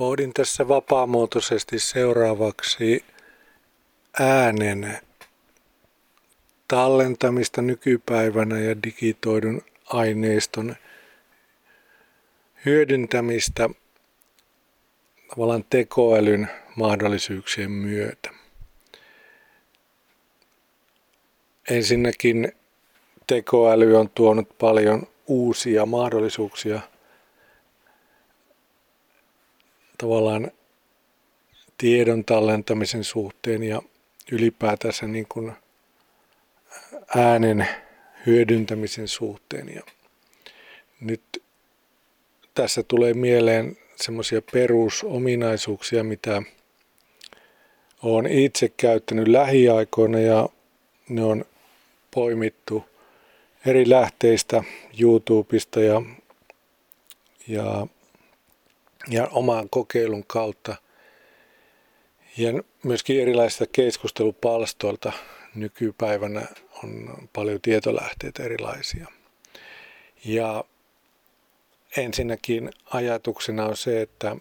Pohdin tässä vapaamuotoisesti seuraavaksi äänen tallentamista nykypäivänä ja digitoidun aineiston hyödyntämistä tavallaan tekoälyn mahdollisuuksien myötä. Ensinnäkin tekoäly on tuonut paljon uusia mahdollisuuksia tavallaan tiedon tallentamisen suhteen ja ylipäätänsä niin kuin äänen hyödyntämisen suhteen. Ja nyt tässä tulee mieleen semmoisia perusominaisuuksia, mitä olen itse käyttänyt lähiaikoina ja ne on poimittu eri lähteistä, YouTubesta ja, ja, ja oman kokeilun kautta. Ja myöskin erilaisista keskustelupalstoilta nykypäivänä on paljon tietolähteitä erilaisia. Ja ensinnäkin ajatuksena on se, että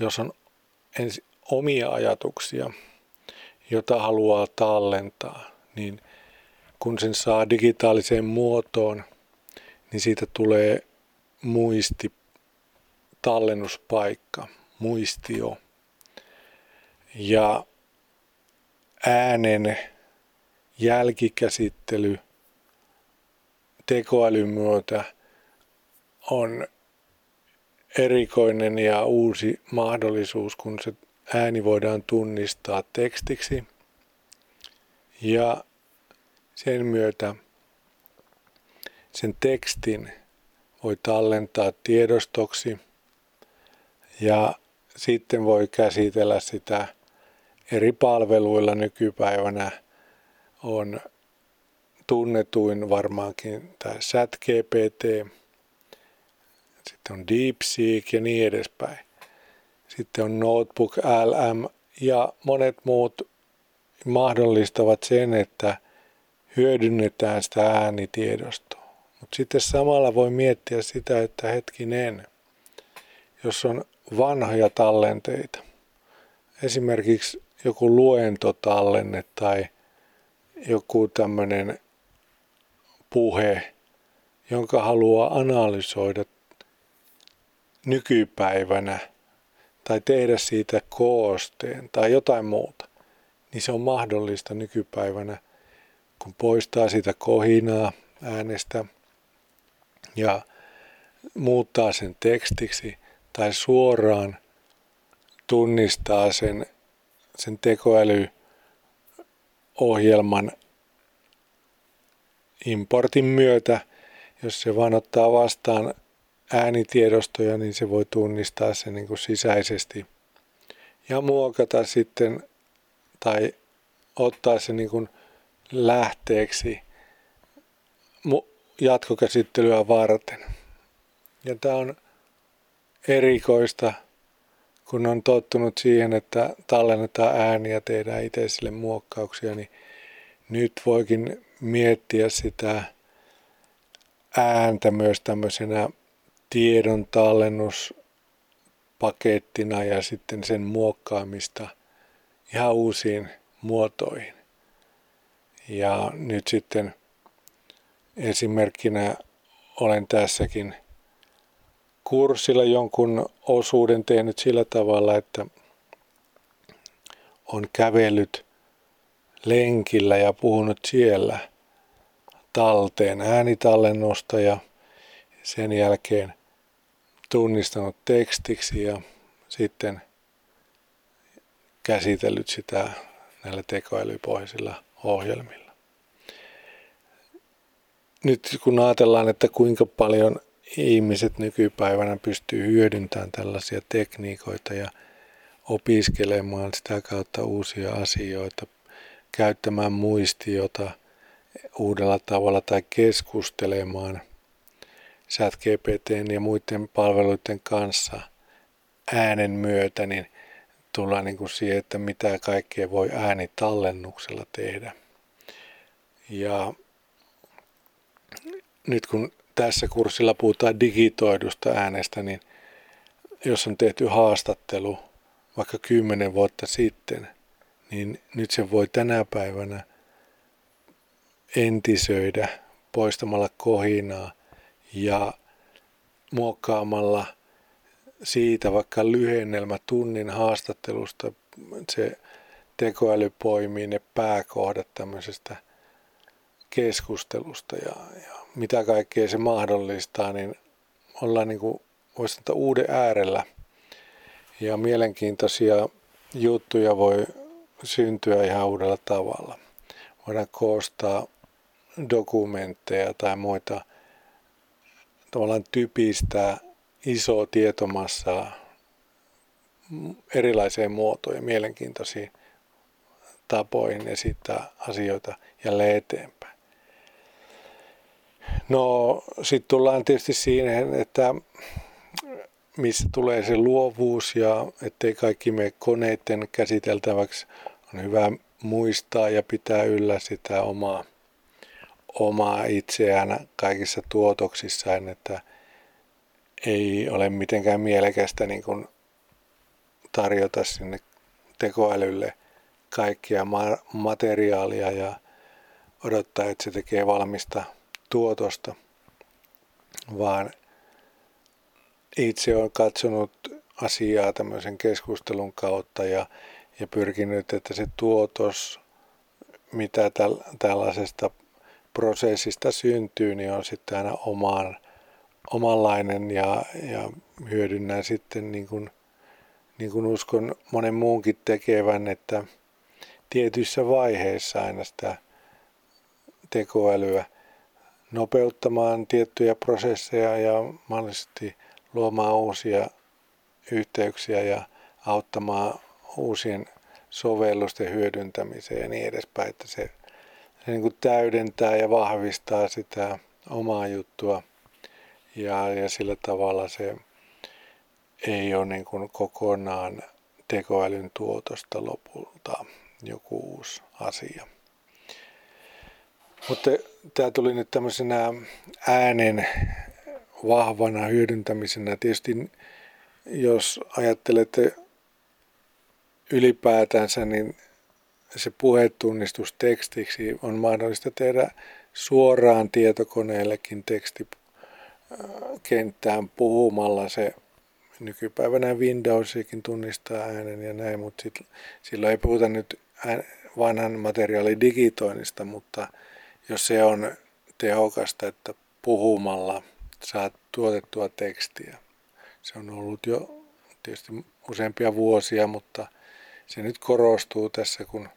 jos on ensi, omia ajatuksia, jota haluaa tallentaa, niin kun sen saa digitaaliseen muotoon, niin siitä tulee muisti, tallennuspaikka, muistio. Ja äänen jälkikäsittely tekoälyn myötä on erikoinen ja uusi mahdollisuus, kun se ääni voidaan tunnistaa tekstiksi ja sen myötä sen tekstin voi tallentaa tiedostoksi ja sitten voi käsitellä sitä eri palveluilla nykypäivänä on tunnetuin varmaankin tämä ChatGPT, sitten on DeepSeek ja niin edespäin. Sitten on Notebook LM ja monet muut mahdollistavat sen, että hyödynnetään sitä äänitiedostoa. Mutta sitten samalla voi miettiä sitä, että hetkinen, jos on vanhoja tallenteita, esimerkiksi joku luentotallenne tai joku tämmöinen puhe, jonka haluaa analysoida nykypäivänä tai tehdä siitä koosteen tai jotain muuta, niin se on mahdollista nykypäivänä, kun poistaa sitä kohinaa äänestä ja muuttaa sen tekstiksi tai suoraan tunnistaa sen, sen tekoälyohjelman importin myötä, jos se vaan ottaa vastaan äänitiedostoja, niin se voi tunnistaa sen niin kuin sisäisesti ja muokata sitten tai ottaa se niin kuin lähteeksi jatkokäsittelyä varten. Ja tämä on erikoista, kun on tottunut siihen, että tallennetaan ääniä ja tehdään itse sille muokkauksia, niin nyt voikin miettiä sitä ääntä myös tämmöisenä tiedon tallennuspakettina ja sitten sen muokkaamista ihan uusiin muotoihin. Ja nyt sitten esimerkkinä olen tässäkin kurssilla jonkun osuuden tehnyt sillä tavalla, että on kävellyt lenkillä ja puhunut siellä talteen äänitallennusta ja sen jälkeen tunnistanut tekstiksi ja sitten käsitellyt sitä näillä tekoälypohjaisilla ohjelmilla. Nyt kun ajatellaan, että kuinka paljon ihmiset nykypäivänä pystyy hyödyntämään tällaisia tekniikoita ja opiskelemaan sitä kautta uusia asioita, käyttämään muistiota uudella tavalla tai keskustelemaan ChatGPTn ja muiden palveluiden kanssa äänen myötä, niin tullaan niin kuin siihen, että mitä kaikkea voi äänitallennuksella tehdä. Ja nyt kun tässä kurssilla puhutaan digitoidusta äänestä, niin jos on tehty haastattelu vaikka kymmenen vuotta sitten, niin nyt se voi tänä päivänä entisöidä poistamalla kohinaa ja muokkaamalla siitä vaikka lyhennelmä tunnin haastattelusta se tekoäly poimii ne pääkohdat tämmöisestä keskustelusta ja, ja mitä kaikkea se mahdollistaa, niin ollaan niin kuin, voisi sanoa uuden äärellä. Ja mielenkiintoisia juttuja voi syntyä ihan uudella tavalla. Voidaan koostaa dokumentteja tai muita tavallaan typistää isoa tietomassaa erilaiseen muotoon ja mielenkiintoisiin tapoihin esittää asioita jälleen eteenpäin. No sitten tullaan tietysti siihen, että missä tulee se luovuus ja ettei kaikki me koneiden käsiteltäväksi. On hyvä muistaa ja pitää yllä sitä omaa, omaa itseään kaikissa tuotoksissaan, että ei ole mitenkään mielekästä niin kuin tarjota sinne tekoälylle kaikkia materiaalia ja odottaa, että se tekee valmista tuotosta, vaan itse olen katsonut asiaa tämmöisen keskustelun kautta ja, ja pyrkinyt, että se tuotos, mitä täl, tällaisesta prosessista syntyy, niin on sitten aina omaan, omanlainen ja, ja hyödynnän sitten niin kuin, niin kuin uskon monen muunkin tekevän, että tietyissä vaiheissa aina sitä tekoälyä nopeuttamaan tiettyjä prosesseja ja mahdollisesti luomaan uusia yhteyksiä ja auttamaan uusien sovellusten hyödyntämiseen ja niin edespäin, että se, se niin kuin täydentää ja vahvistaa sitä omaa juttua ja, ja sillä tavalla se ei ole niin kuin kokonaan tekoälyn tuotosta lopulta joku uusi asia. Mutta tämä tuli nyt tämmöisenä äänen vahvana hyödyntämisenä. Tietysti jos ajattelette ylipäätänsä, niin se puhetunnistus tekstiksi on mahdollista tehdä suoraan tietokoneellekin tekstikenttään puhumalla se nykypäivänä Windowsikin tunnistaa äänen ja näin, mutta sit, silloin ei puhuta nyt vanhan materiaalin digitoinnista, mutta jos se on tehokasta, että puhumalla saat tuotettua tekstiä. Se on ollut jo tietysti useampia vuosia, mutta se nyt korostuu tässä, kun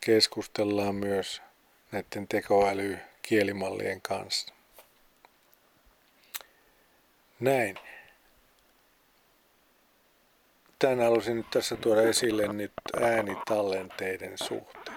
keskustellaan myös näiden tekoälykielimalien kanssa. Näin. Tänään halusin nyt tässä tuoda esille nyt äänitallenteiden suhteen.